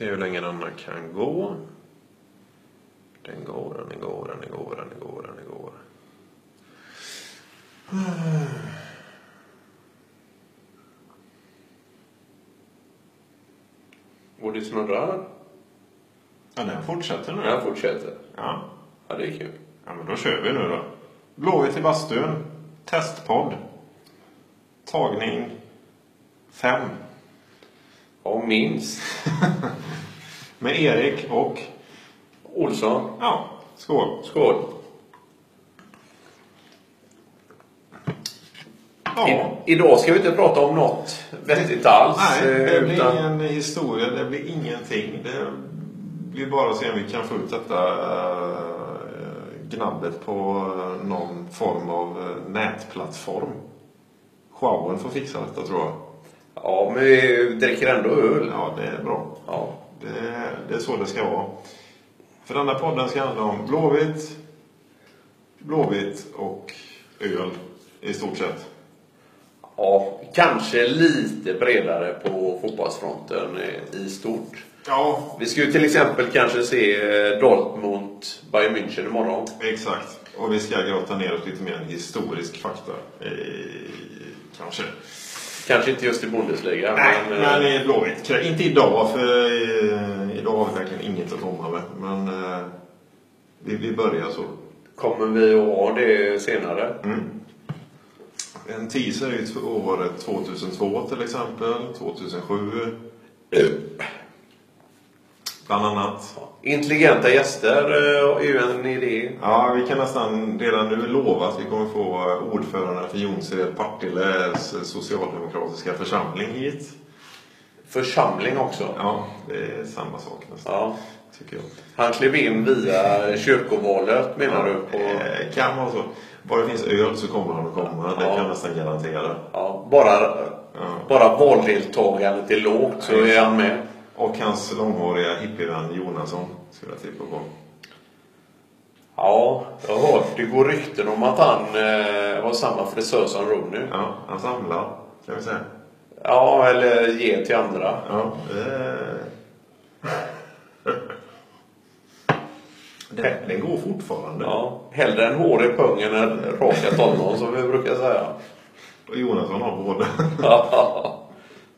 Se hur länge denna kan gå. Den går, den går, den går, den går, den går. Och det snurrar. Ja, den fortsätter nu. Den fortsätter. Ja. Ja, det är kul. ja, men då kör vi nu då. Blåvitt i bastun. Testpodd. Tagning fem. Ja, minst. Med Erik och... Olsson. Ja, skål. Skål. Ja. I, idag ska vi inte prata om något vettigt alls. Nej, det eh, blir utan- ingen historia. Det blir ingenting. Det blir bara att se om vi kan få ut detta eh, gnabbet på eh, någon form av nätplattform. Showen får fixa detta tror jag. Ja, men vi dricker ändå öl. Ja, det är bra. Ja. Det, det är så det ska vara. För den här podden ska handla om Blåvitt, Blåvitt och öl i stort sett. ja, kanske lite bredare på fotbollsfronten i stort. Ja, Vi ska ju till exempel kanske se eh, Dortmund Bayern München imorgon. exakt. Och vi ska grotta ner oss lite mer i historisk fakta. Eh, kanske. Kanske inte just i Bundesliga. Nej, men, men eh, i Blåvitt. Inte idag, för idag har vi verkligen inget att komma med. Men eh, vi, vi börjar så. kommer vi att ha det senare? Mm. En teaser är ju året 2002 till exempel, 2007. Bland annat. Intelligenta gäster eh, är ju en idé. Ja, vi kan nästan redan nu lova att vi kommer få ordförande för Jonsered Partilles socialdemokratiska församling hit. Församling också. Ja, det är samma sak nästan, Ja. tycker jag. Han klev in via kyrkovalet menar du? På, Eh, kan vara så. Bara det finns öl så kommer han att komma, det Ja. kan jag nästan garantera. ja, bara, Ja. bara valdeltagandet är lågt så Ja, är han med. Och hans långhåriga hippievän Jonasson skulle jag tippa på. Ja, jag har hört. Det går rykten om att han eh, har samma frisör som Rooney. Ja, han samlar, kan vi säga. Ja, eller ger till andra. Ja, eh. den, den går fortfarande. Ja, hellre en hårig pung än en raka tonån som vi brukar säga. Och Jonasson har båda.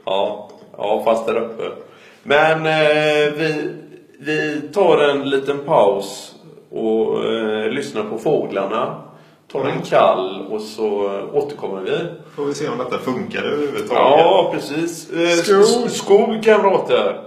ja, ja, fast där uppe. Men eh, vi, vi tar en liten paus och eh, lyssnar på fåglarna. Tar en kall och så återkommer vi. Får vi se om detta funkar överhuvudtaget. Ja, precis. Eh, Skål! Skål kamrater!